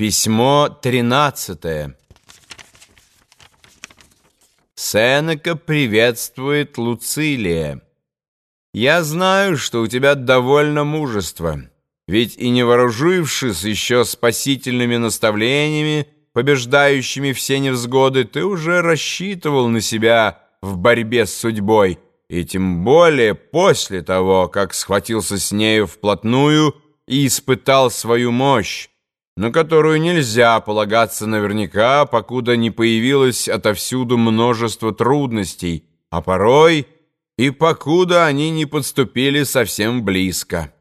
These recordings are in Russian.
Письмо тринадцатое. Сенека приветствует Луцилия. «Я знаю, что у тебя довольно мужества, ведь и не вооружившись еще спасительными наставлениями, побеждающими все невзгоды, ты уже рассчитывал на себя в борьбе с судьбой, и тем более после того, как схватился с нею вплотную и испытал свою мощь, на которую нельзя полагаться наверняка, покуда не появилось отовсюду множество трудностей, а порой и покуда они не подступили совсем близко.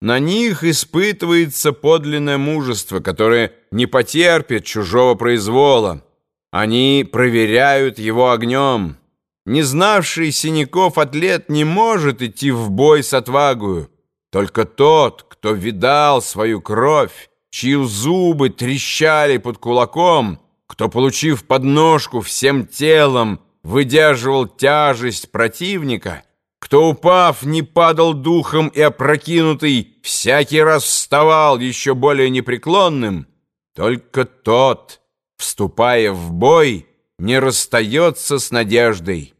На них испытывается подлинное мужество, которое не потерпит чужого произвола. Они проверяют его огнем. Не знавший синяков атлет не может идти в бой с отвагою. Только тот, кто видал свою кровь, чьи зубы трещали под кулаком, кто, получив подножку всем телом, выдерживал тяжесть противника, кто, упав, не падал духом и опрокинутый, всякий раз вставал еще более непреклонным, только тот, вступая в бой, не расстается с надеждой.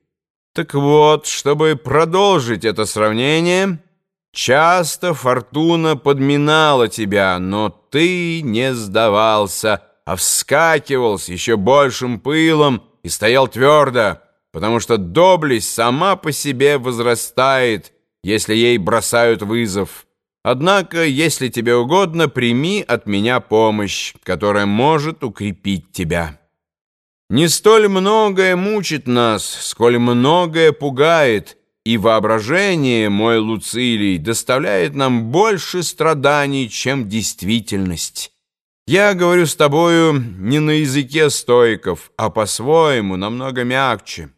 Так вот, чтобы продолжить это сравнение... Часто фортуна подминала тебя, но ты не сдавался, а вскакивал с еще большим пылом и стоял твердо, потому что доблесть сама по себе возрастает, если ей бросают вызов. Однако, если тебе угодно, прими от меня помощь, которая может укрепить тебя. Не столь многое мучит нас, сколь многое пугает, и воображение, мой Луцилий, доставляет нам больше страданий, чем действительность. Я говорю с тобою не на языке стойков, а по-своему, намного мягче.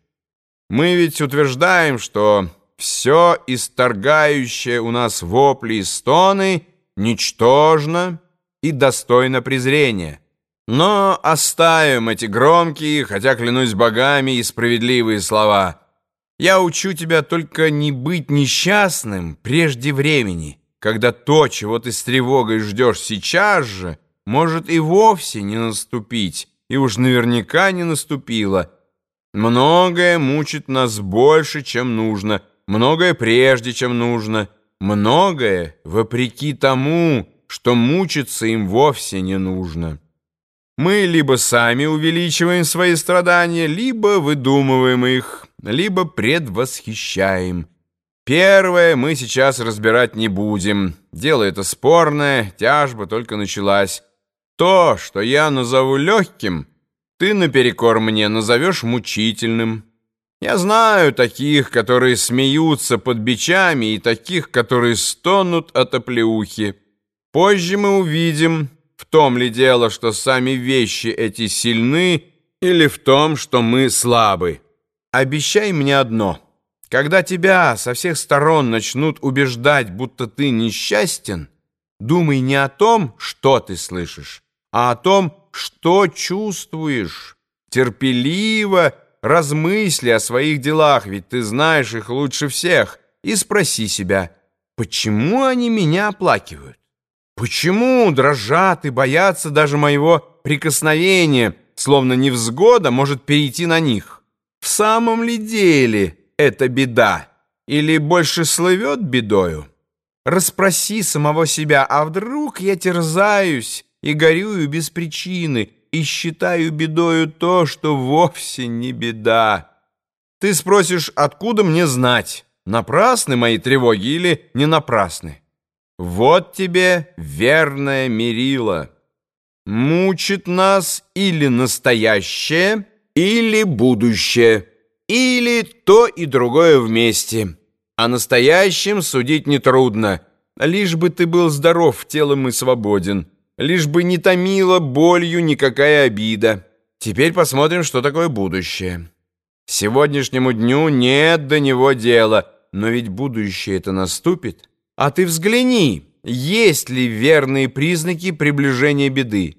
Мы ведь утверждаем, что все исторгающее у нас вопли и стоны ничтожно и достойно презрения. Но оставим эти громкие, хотя, клянусь богами, и справедливые слова — я учу тебя только не быть несчастным прежде времени, когда то, чего ты с тревогой ждешь сейчас же, может и вовсе не наступить, и уж наверняка не наступило. Многое мучит нас больше, чем нужно, многое прежде, чем нужно, многое вопреки тому, что мучиться им вовсе не нужно. Мы либо сами увеличиваем свои страдания, либо выдумываем их, либо предвосхищаем. Первое мы сейчас разбирать не будем. Дело это спорное, тяжба только началась. То, что я назову легким, ты наперекор мне назовешь мучительным. Я знаю таких, которые смеются под бичами, и таких, которые стонут от оплеухи. Позже мы увидим, в том ли дело, что сами вещи эти сильны, или в том, что мы слабы. Обещай мне одно. Когда тебя со всех сторон начнут убеждать, будто ты несчастен, думай не о том, что ты слышишь, а о том, что чувствуешь. Терпеливо размысли о своих делах, ведь ты знаешь их лучше всех, и спроси себя, почему они меня оплакивают? Почему дрожат и боятся даже моего прикосновения, словно невзгода может перейти на них? В самом ли деле это беда? Или больше слывет бедою? Распроси самого себя, а вдруг я терзаюсь и горюю без причины, и считаю бедою то, что вовсе не беда. Ты спросишь, откуда мне знать, напрасны мои тревоги или не напрасны? Вот тебе верное мерило. Мучит нас или настоящее, или будущее, или то и другое вместе. О настоящем судить нетрудно, лишь бы ты был здоров телом и свободен, лишь бы не томила болью никакая обида. Теперь посмотрим, что такое будущее. Сегодняшнему дню нет до него дела, но ведь будущее это наступит. А ты взгляни, есть ли верные признаки приближения беды.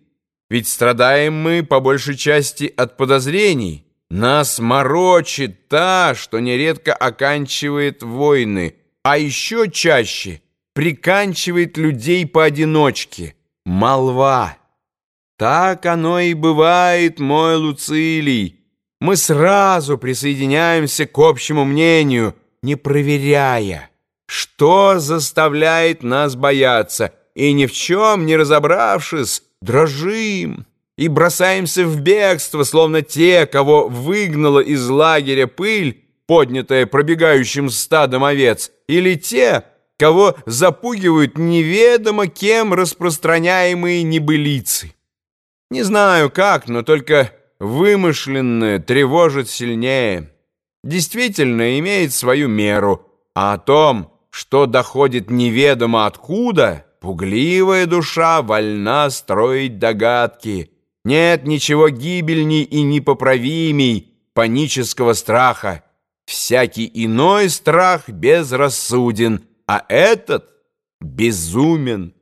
Ведь страдаем мы по большей части от подозрений. Нас морочит та, что нередко оканчивает войны, а еще чаще приканчивает людей поодиночке. Молва. Так оно и бывает, мой Луцилий. Мы сразу присоединяемся к общему мнению, не проверяя, что заставляет нас бояться, и ни в чем не разобравшись, дрожим и бросаемся в бегство, словно те, кого выгнала из лагеря пыль, поднятая пробегающим стадом овец, или те, кого запугивают неведомо кем распространяемые небылицы. Не знаю как, но только вымышленное тревожит сильнее. Действительно имеет свою меру, а о том, что доходит неведомо откуда, пугливая душа вольна строить догадки. Нет ничего гибельней и непоправимей панического страха. Всякий иной страх безрассуден, а этот безумен.